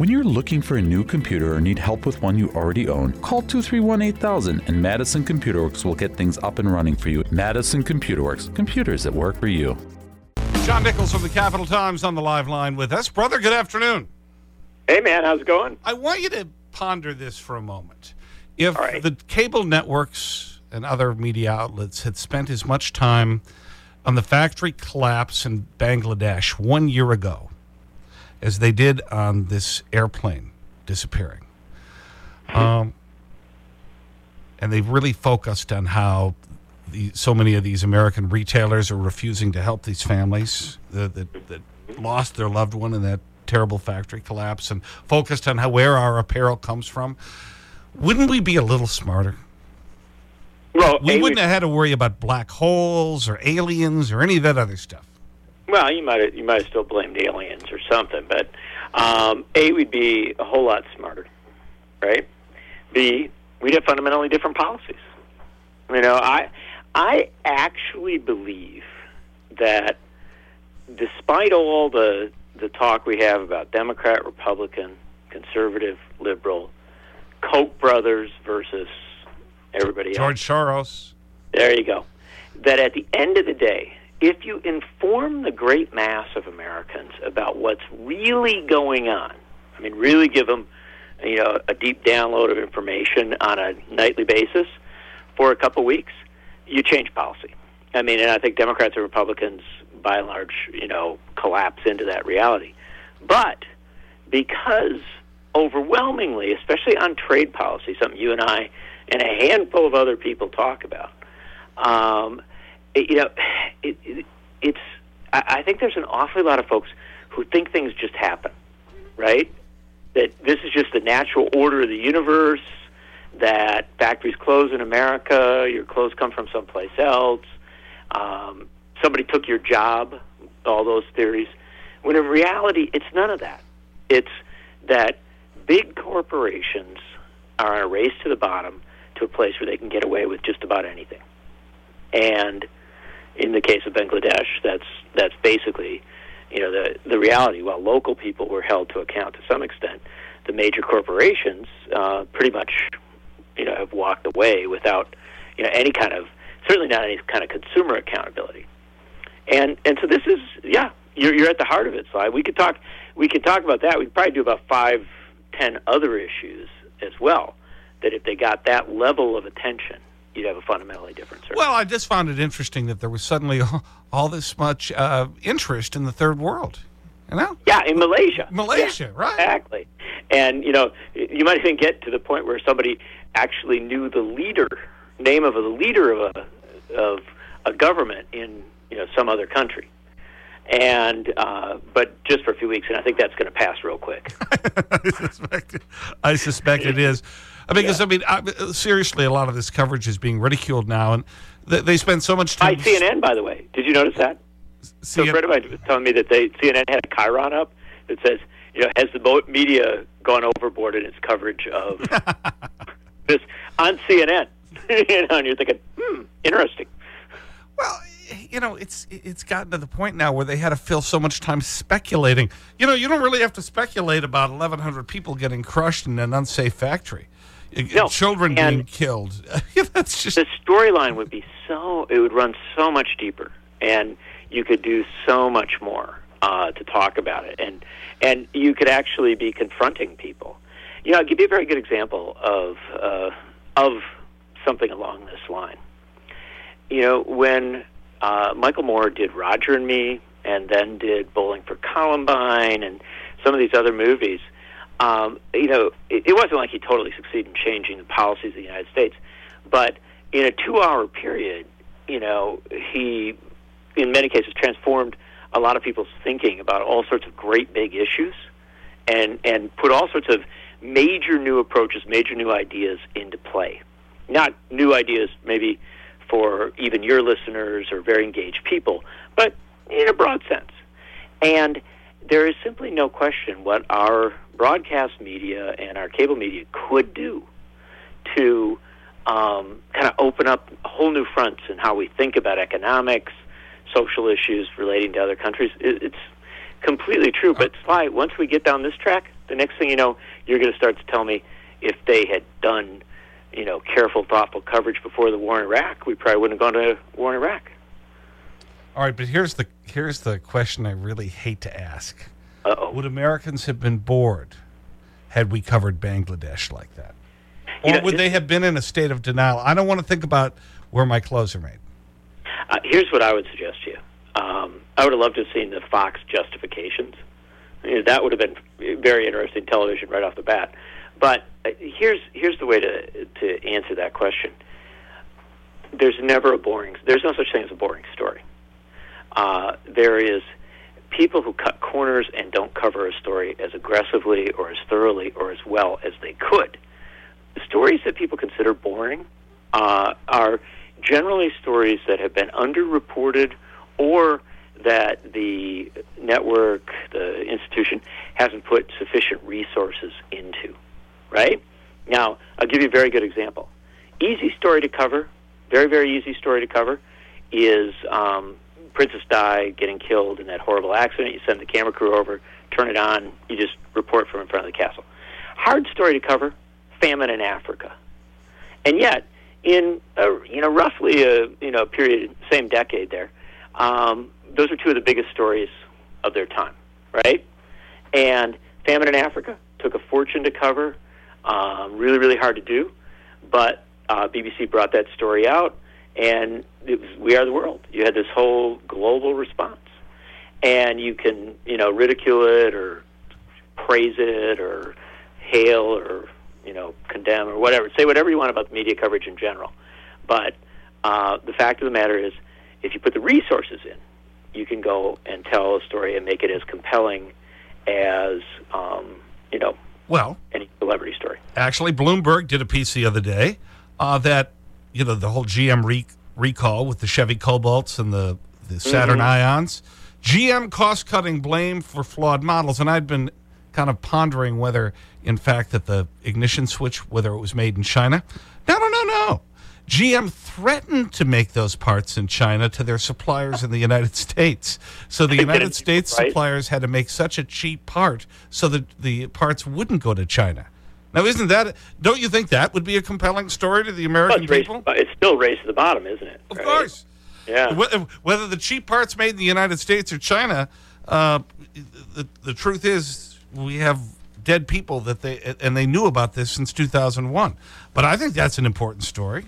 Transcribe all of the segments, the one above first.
When you're looking for a new computer or need help with one you already own, call 231 8000 and Madison Computer Works will get things up and running for you. Madison Computer Works, computers that work for you. John Nichols from the Capital Times on the live line with us. Brother, good afternoon. Hey, man, how's it going? I want you to ponder this for a moment. If the cable networks and other media outlets had spent as much time on the factory collapse in Bangladesh one year ago as they did on this airplane disappearing. Um, and they've really focused on how the, so many of these American retailers are refusing to help these families that, that, that lost their loved one in that terrible factory collapse and focused on how, where our apparel comes from. Wouldn't we be a little smarter? Well, we wouldn't have had to worry about black holes or aliens or any of that other stuff. Well, you might have, you might have still blamed aliens something, but um, A, we'd be a whole lot smarter, right? B, we'd have fundamentally different policies. You know, I I actually believe that despite all the the talk we have about Democrat, Republican, conservative, liberal, Koch brothers versus everybody George else. George Soros. There you go. That at the end of the day, if you inform the great mass of Americans about what's really going on, I mean, really give them, you know, a deep download of information on a nightly basis for a couple weeks, you change policy. I mean, and I think Democrats and Republicans, by and large, you know, collapse into that reality. But because overwhelmingly, especially on trade policy, something you and I and a handful of other people talk about, um, it, you know, it, it, it's. I, I think there's an awfully lot of folks who think things just happen, right? That this is just the natural order of the universe. That factories close in America, your clothes come from someplace else. Um, somebody took your job. All those theories. When in reality, it's none of that. It's that big corporations are on a race to the bottom to a place where they can get away with just about anything. And in the case of Bangladesh, that's that's basically, you know, the the reality. While local people were held to account to some extent, the major corporations uh, pretty much, you know, have walked away without, you know, any kind of certainly not any kind of consumer accountability. And and so this is yeah, you're you're at the heart of it. So we could talk we could talk about that. We could probably do about five, ten other issues as well. That if they got that level of attention, you'd have a fundamentally different service. Well, I just found it interesting that there was suddenly all this much uh, interest in the third world. You know? Yeah, in Malaysia. Malaysia, yeah, right. Exactly. And, you know, you might even get to the point where somebody actually knew the leader, name of a leader of a, of a government in, you know, some other country. And, uh, but just for a few weeks, and I think that's going to pass real quick. I suspect, I suspect it is. I mean, because, I mean, I, seriously, a lot of this coverage is being ridiculed now, and they, they spend so much time. By CNN, by the way. Did you notice that? So a friend of mine was telling me that they CNN had a chyron up that says, you know, has the media gone overboard in its coverage of this on CNN? you know, and you're thinking, hmm, interesting. Well, you know, it's it's gotten to the point now where they had to fill so much time speculating. You know, you don't really have to speculate about 1,100 people getting crushed in an unsafe factory. No, Children being killed. That's just the storyline would be so it would run so much deeper, and you could do so much more uh, to talk about it, and and you could actually be confronting people. You know, I'll give you a very good example of uh, of something along this line. You know, when uh, Michael Moore did Roger and Me, and then did Bowling for Columbine, and some of these other movies. Um, you know, it, it wasn't like he totally succeeded in changing the policies of the United States, but in a two-hour period, you know, he, in many cases, transformed a lot of people's thinking about all sorts of great big issues, and and put all sorts of major new approaches, major new ideas into play. Not new ideas, maybe for even your listeners or very engaged people, but in a broad sense. And there is simply no question what our broadcast media and our cable media could do to um, kind of open up whole new fronts in how we think about economics, social issues relating to other countries. It, it's completely true. But Sly, once we get down this track, The next thing you know, you're going to start to tell me if they had done, you know, careful, thoughtful coverage before the war in Iraq, we probably wouldn't have gone to war in Iraq. All right, but here's the, here's the question I really hate to ask. Uh -oh. Would Americans have been bored had we covered Bangladesh like that? Or know, would they have been in a state of denial? I don't want to think about where my clothes are made. Uh, here's what I would suggest to you. Um, I would have loved to have seen the Fox justifications. You know, that would have been very interesting television right off the bat. But uh, here's here's the way to to answer that question. There's never a boring. There's no such thing as a boring story. Uh, there is people who cut corners and don't cover a story as aggressively or as thoroughly or as well as they could. The stories that people consider boring uh, are generally stories that have been underreported or that the network, the institution, hasn't put sufficient resources into. Right? Now, I'll give you a very good example. Easy story to cover, very, very easy story to cover, is um, Princess Di getting killed in that horrible accident. You send the camera crew over, turn it on, you just report from in front of the castle. Hard story to cover, famine in Africa. And yet, in a, you know roughly a you know period same decade there, um, those are two of the biggest stories of their time, right? And famine in Africa took a fortune to cover, um, really really hard to do, but uh, BBC brought that story out, and it was We Are the World. You had this whole global response, and you can you know ridicule it or praise it or hail or you know, condemn or whatever. Say whatever you want about the media coverage in general. But uh, the fact of the matter is, if you put the resources in, you can go and tell a story and make it as compelling as, um, you know, well, any celebrity story. Actually, Bloomberg did a piece the other day uh, that, you know, the whole GM re recall with the Chevy Cobalts and the, the Saturn -hmm. Ions. GM cost cutting blame for flawed models. And I'd been kind of pondering whether, in fact, that the ignition switch, whether it was made in China. No, no, no, no. GM threatened to make those parts in China to their suppliers in the United States. So the United States right? suppliers had to make such a cheap part so that the parts wouldn't go to China. Now, isn't that, don't you think that would be a compelling story to the American well, it's people? it's still race to the bottom, isn't it? Of right? course. Yeah. Whether the cheap parts made in the United States or China, uh, the, the truth is we have dead people that they, and they knew about this since 2001. But I think that's an important story.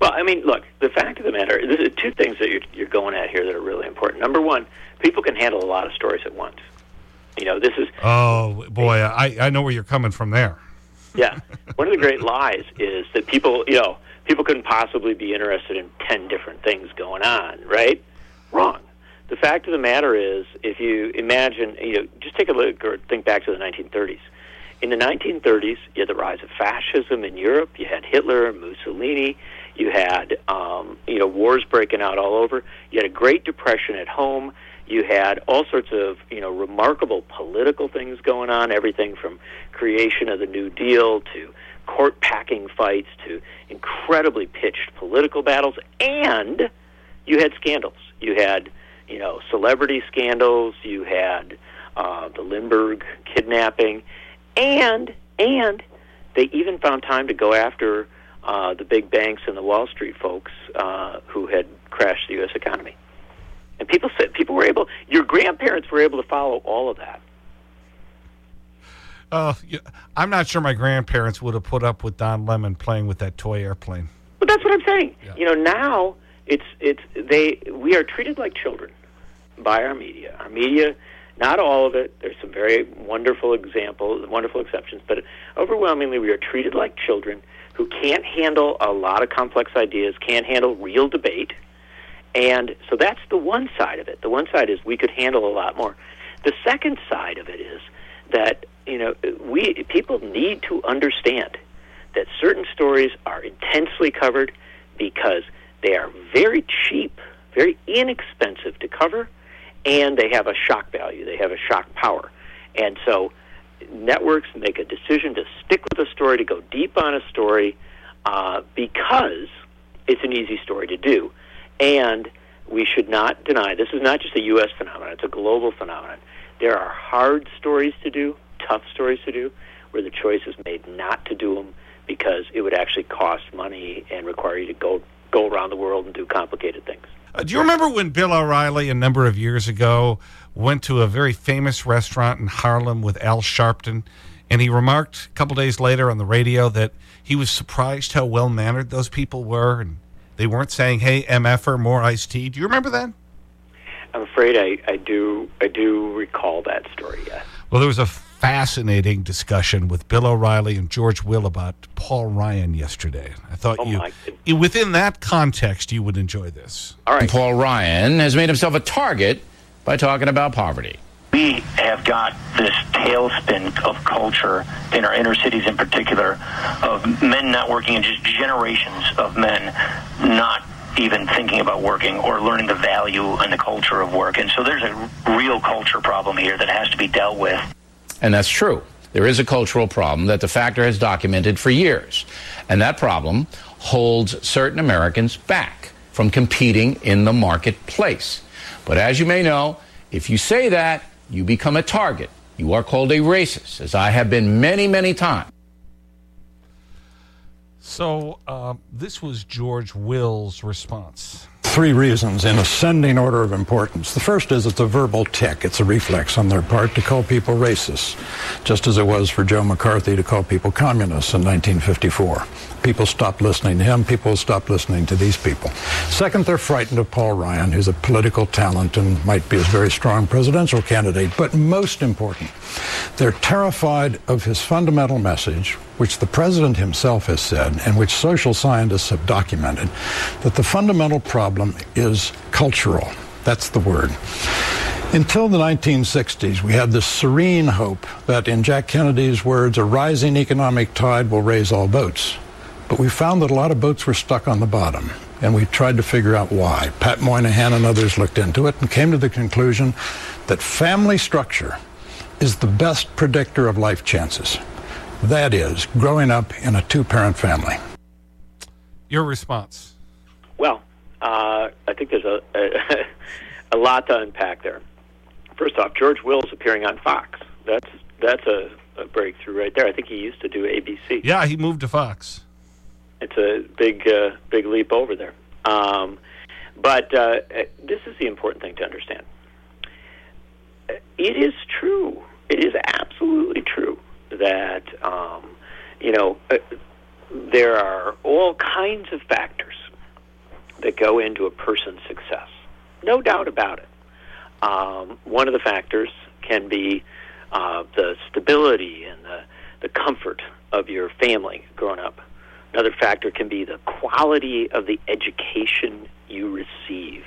Well, I mean, look, the fact of the matter, this is two things that you're, you're going at here that are really important. Number one, people can handle a lot of stories at once. You know, this is. Oh, boy, I, I know where you're coming from there. Yeah. One of the great lies is that people, you know, people couldn't possibly be interested in 10 different things going on, right? Wrong the fact of the matter is, if you imagine, you know, just take a look or think back to the 1930s. In the 1930s, you had the rise of fascism in Europe. You had Hitler, and Mussolini. You had, um, you know, wars breaking out all over. You had a Great Depression at home. You had all sorts of, you know, remarkable political things going on. Everything from creation of the New Deal to court packing fights to incredibly pitched political battles, and you had scandals. You had you know, celebrity scandals. You had uh, the Lindbergh kidnapping, and and they even found time to go after uh, the big banks and the Wall Street folks uh, who had crashed the U.S. economy. And people said people were able. Your grandparents were able to follow all of that. Uh, I'm not sure my grandparents would have put up with Don Lemon playing with that toy airplane. But that's what I'm saying. Yeah. You know, now it's it's they we are treated like children by our media. Our media, not all of it. There's some very wonderful examples, wonderful exceptions, but overwhelmingly we are treated like children who can't handle a lot of complex ideas, can't handle real debate. And so that's the one side of it. The one side is we could handle a lot more. The second side of it is that you know we people need to understand that certain stories are intensely covered because they are very cheap, very inexpensive to cover, and they have a shock value, they have a shock power. And so networks make a decision to stick with a story, to go deep on a story, uh, because it's an easy story to do. And we should not deny this is not just a U.S. phenomenon, it's a global phenomenon. There are hard stories to do, tough stories to do, where the choice is made not to do them because it would actually cost money and require you to go go around the world and do complicated things. Uh, do you remember when Bill O'Reilly, a number of years ago, went to a very famous restaurant in Harlem with Al Sharpton, and he remarked a couple days later on the radio that he was surprised how well mannered those people were, and they weren't saying, hey, MFer, more iced tea. Do you remember that? I'm afraid I, I, do, I do recall that story, yes. Well, there was a fascinating discussion with Bill O'Reilly and George Will about Paul Ryan yesterday. I thought oh you, within that context, you would enjoy this. All right. Paul Ryan has made himself a target by talking about poverty. We have got this tailspin of culture in our inner cities in particular of men not working and just generations of men not even thinking about working or learning the value and the culture of work. And so there's a real culture problem here that has to be dealt with. And that's true. There is a cultural problem that the factor has documented for years. And that problem holds certain Americans back from competing in the marketplace. But as you may know, if you say that, you become a target. You are called a racist, as I have been many, many times. So uh, this was George Will's response three reasons in ascending order of importance. The first is it's a verbal tick. It's a reflex on their part to call people racists, just as it was for Joe McCarthy to call people communists in 1954. People stopped listening to him. People stopped listening to these people. Second, they're frightened of Paul Ryan, who's a political talent and might be a very strong presidential candidate. But most important, they're terrified of his fundamental message, which the president himself has said and which social scientists have documented, that the fundamental problem is cultural. That's the word. Until the 1960s, we had this serene hope that, in Jack Kennedy's words, a rising economic tide will raise all boats. But we found that a lot of boats were stuck on the bottom, and we tried to figure out why. Pat Moynihan and others looked into it and came to the conclusion that family structure is the best predictor of life chances. That is, growing up in a two-parent family. Your response? Well, uh, I think there's a, a, a lot to unpack there. First off, George Will's appearing on Fox. That's that's a, a breakthrough right there. I think he used to do ABC. Yeah, he moved to Fox it's a big uh, big leap over there. Um, but uh, this is the important thing to understand. It is true. It is absolutely true that um, you know uh, there are all kinds of factors that go into a person's success. No doubt about it. Um, one of the factors can be uh, the stability and the, the comfort of your family growing up. Another factor can be the quality of the education you receive.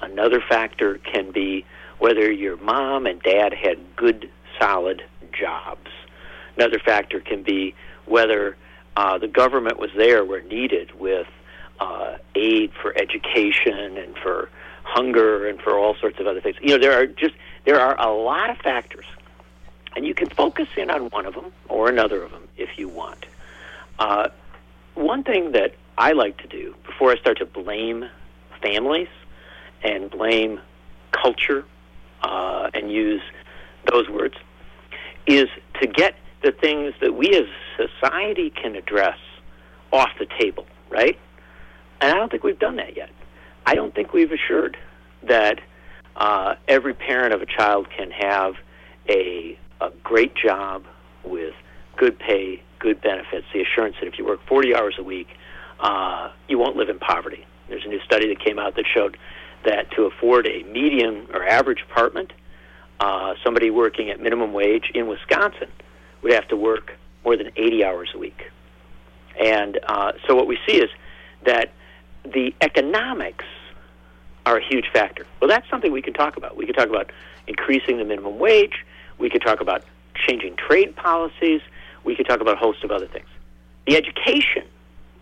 Another factor can be whether your mom and dad had good, solid jobs. Another factor can be whether uh, the government was there where needed with uh, aid for education and for hunger and for all sorts of other things. You know, there are just there are a lot of factors, and you can focus in on one of them or another of them if you want. Uh, one thing that I like to do before I start to blame families and blame culture uh, and use those words is to get the things that we as society can address off the table, right? And I don't think we've done that yet. I don't think we've assured that uh, every parent of a child can have a, a great job with good pay, good benefits, the assurance that if you work 40 hours a week, uh, you won't live in poverty. There's a new study that came out that showed that to afford a median or average apartment, uh, somebody working at minimum wage in Wisconsin would have to work more than 80 hours a week. And uh, so what we see is that the economics are a huge factor. Well, that's something we can talk about. We can talk about increasing the minimum wage. We could talk about changing trade policies we could talk about a host of other things. The education,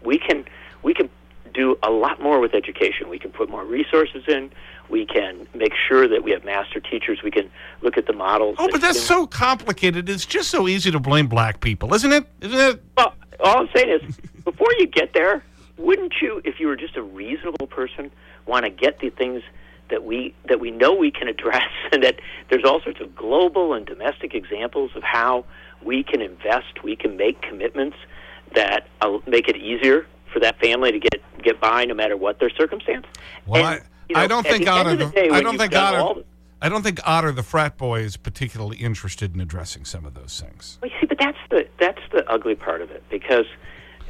we can we can do a lot more with education. We can put more resources in. We can make sure that we have master teachers. We can look at the models. Oh, but that's so complicated. It's just so easy to blame black people, isn't it? Isn't it? Well, all I'm saying is, before you get there, wouldn't you, if you were just a reasonable person, want to get the things that we that we know we can address, and that there's all sorts of global and domestic examples of how we can invest, we can make commitments that uh, make it easier for that family to get get by no matter what their circumstance. Well, and, I, you know, I don't think Otter. The, day, I don't think Otter. I don't think Otter the frat boy is particularly interested in addressing some of those things. Well, you see, but that's the that's the ugly part of it because,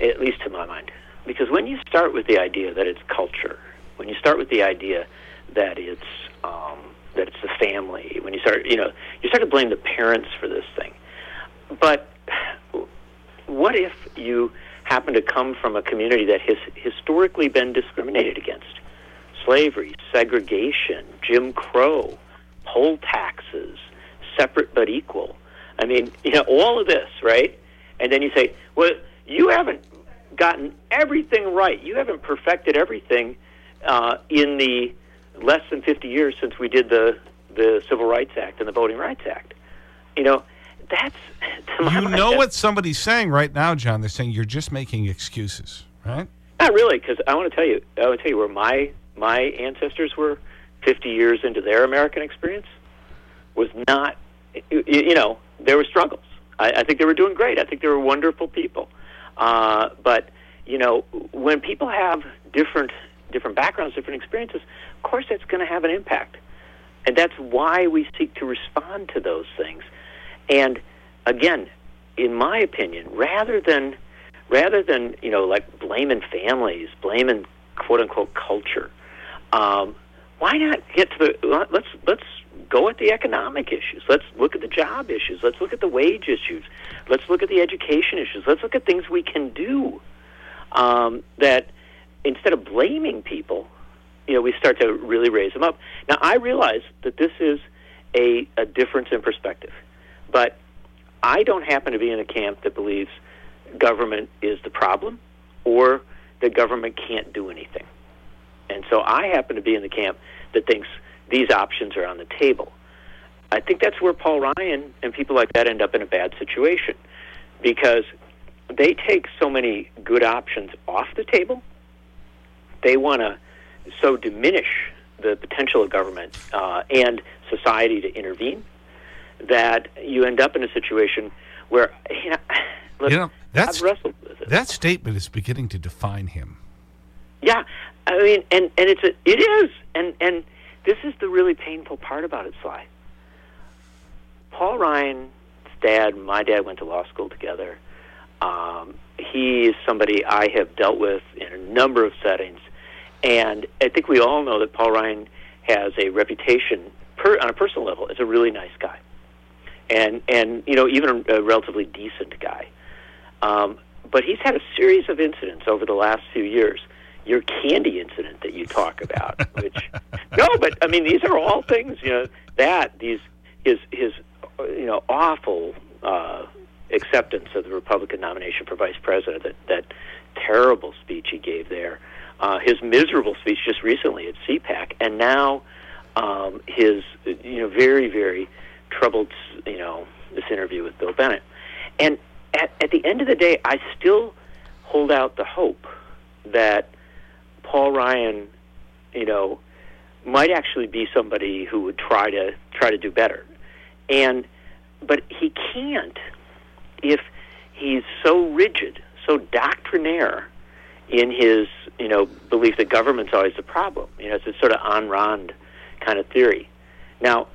at least to my mind, because when you start with the idea that it's culture, when you start with the idea that it's um, that it's the family, when you start, you know, you start to blame the parents for this thing. But what if you happen to come from a community that has historically been discriminated against? Slavery, segregation, Jim Crow, poll taxes, separate but equal. I mean, you know, all of this, right? And then you say, well, you haven't gotten everything right. You haven't perfected everything uh, in the less than 50 years since we did the, the Civil Rights Act and the Voting Rights Act. You know, that's you mind, know what somebody's saying right now, John. They're saying you're just making excuses, right? Not really, because I want to tell you. I want to tell you where my my ancestors were 50 years into their American experience was not. You, you know, there were struggles. I, I think they were doing great. I think they were wonderful people. Uh, but you know, when people have different different backgrounds, different experiences, of course, that's going to have an impact, and that's why we seek to respond to those things. And again, in my opinion, rather than rather than you know like blaming families, blaming quote unquote culture, um, why not get to the let's let's go at the economic issues. Let's look at the job issues. Let's look at the wage issues. Let's look at the education issues. Let's look at things we can do um, that instead of blaming people, you know, we start to really raise them up. Now, I realize that this is a, a difference in perspective. But I don't happen to be in a camp that believes government is the problem or that government can't do anything. And so I happen to be in the camp that thinks these options are on the table. I think that's where Paul Ryan and people like that end up in a bad situation because they take so many good options off the table. They want to so diminish the potential of government uh, and society to intervene that you end up in a situation where, you know, look, you know that's, That statement is beginning to define him. Yeah, I mean, and, and it's a, it is, and, and this is the really painful part about it, Sly. Paul Ryan's dad, my dad went to law school together. Um, he is somebody I have dealt with in a number of settings, and I think we all know that Paul Ryan has a reputation per, on a personal level as a really nice guy and and you know even a, relatively decent guy. Um, but he's had a series of incidents over the last few years. Your candy incident that you talk about, which no, but I mean these are all things you know that these his his you know awful uh, acceptance of the Republican nomination for vice president that that terrible speech he gave there, uh, his miserable speech just recently at CPAC, and now um, his you know very very troubled, you know, this interview with Bill Bennett. And at, at the end of the day, I still hold out the hope that Paul Ryan, you know, might actually be somebody who would try to try to do better. And but he can't if he's so rigid, so doctrinaire in his, you know, belief that government's always the problem. You know, it's a sort of Ayn Rand kind of theory. Now,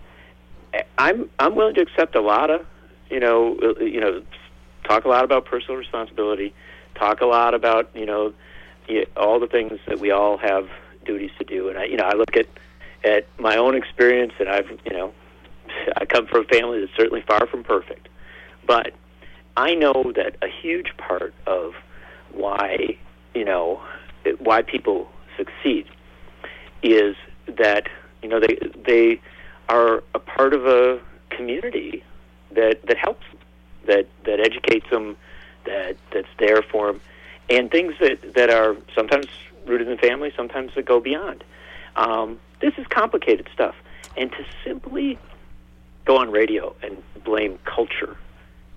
I'm I'm willing to accept a lot of, you know, uh, you know, talk a lot about personal responsibility, talk a lot about you know, all the things that we all have duties to do, and I you know I look at at my own experience, and I've you know, I come from a family that's certainly far from perfect, but I know that a huge part of why you know why people succeed is that you know they they are a part of a community that that helps that that educates them, that that's there for them, and things that that are sometimes rooted in family, sometimes that go beyond. Um, this is complicated stuff, and to simply go on radio and blame culture,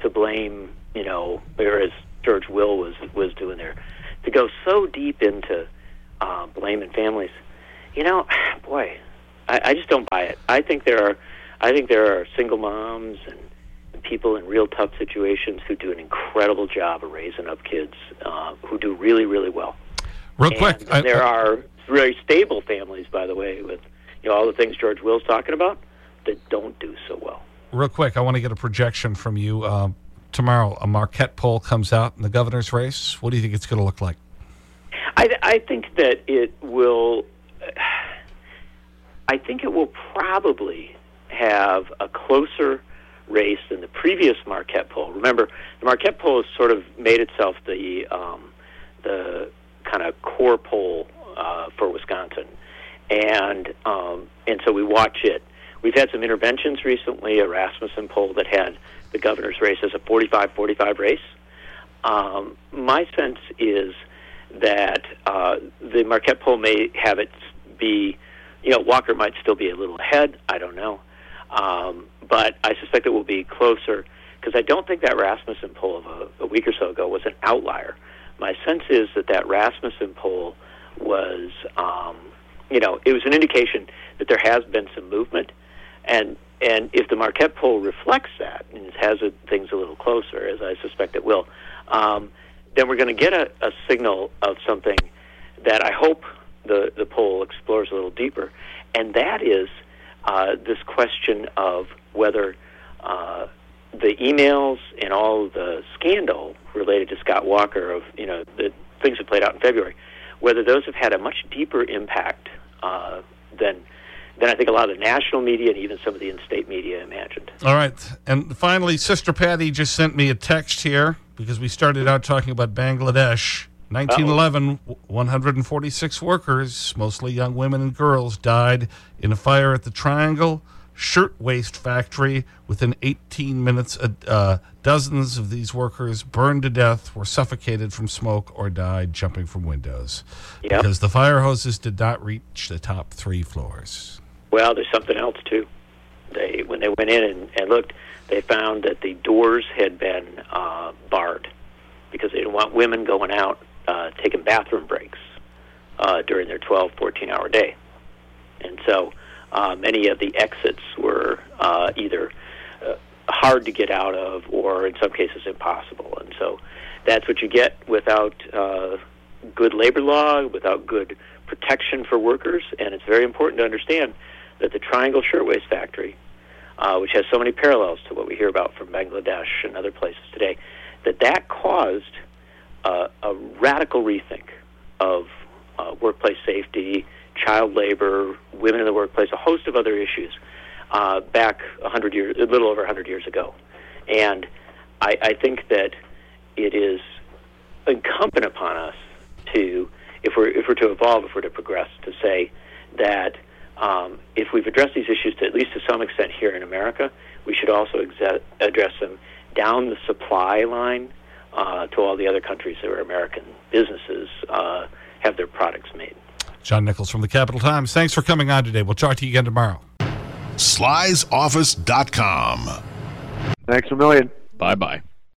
to blame you know, whereas George Will was was doing there, to go so deep into uh, blaming families, you know, boy, I just don't buy it. I think there are, I think there are single moms and people in real tough situations who do an incredible job of raising up kids uh, who do really, really well. Real and quick, I, there I, are very stable families, by the way, with you know all the things George Will's talking about that don't do so well. Real quick, I want to get a projection from you. Uh, tomorrow, a Marquette poll comes out in the governor's race. What do you think it's going to look like? I, I think that it will. I think it will probably have a closer race than the previous Marquette poll. Remember, the Marquette poll has sort of made itself the um, the kind of core poll uh, for Wisconsin, and um, and so we watch it. We've had some interventions recently. A Rasmussen poll that had the governor's race as a 45-45 race. Um, my sense is that uh, the Marquette poll may have it be, you know, Walker might still be a little ahead. I don't know. Um, but I suspect it will be closer because I don't think that Rasmussen poll of a, a week or so ago was an outlier. My sense is that that Rasmussen poll was, um, you know, it was an indication that there has been some movement, and and if the Marquette poll reflects that and has it, things a little closer, as I suspect it will, um, then we're going to get a, a signal of something that I hope the the poll explores a little deeper, and that is uh, this question of whether uh, the emails and all the scandal related to Scott Walker of you know the things that played out in February, whether those have had a much deeper impact uh, than than I think a lot of the national media and even some of the in-state media imagined. All right, and finally, Sister Patty just sent me a text here because we started out talking about Bangladesh. 1911, -oh. 146 workers, mostly young women and girls, died in a fire at the Triangle Shirtwaist Factory. Within 18 minutes, uh, uh, dozens of these workers burned to death, were suffocated from smoke, or died jumping from windows. Yep. Because the fire hoses did not reach the top three floors. Well, there's something else, too. They, when they went in and, and looked, they found that the doors had been uh, barred because they didn't want women going out uh, taking bathroom breaks uh, during their 12, 14 hour day. And so uh, many of the exits were uh, either uh, hard to get out of or in some cases impossible. And so that's what you get without uh, good labor law, without good protection for workers. And it's very important to understand that the Triangle Shirtwaist Factory, uh, which has so many parallels to what we hear about from Bangladesh and other places today, that that caused uh, a radical rethink of uh, workplace safety, child labor, women in the workplace, a host of other issues uh, back a hundred years, a little over a hundred years ago, and I, I think that it is incumbent upon us to, if we're if we're to evolve, if we're to progress, to say that um, if we've addressed these issues to at least to some extent here in America, we should also exe- address them down the supply line uh, to all the other countries where American businesses uh, have their products made. John Nichols from the Capital Times. Thanks for coming on today. We'll talk to you again tomorrow. Sly'sOffice.com. Thanks a million. Bye bye.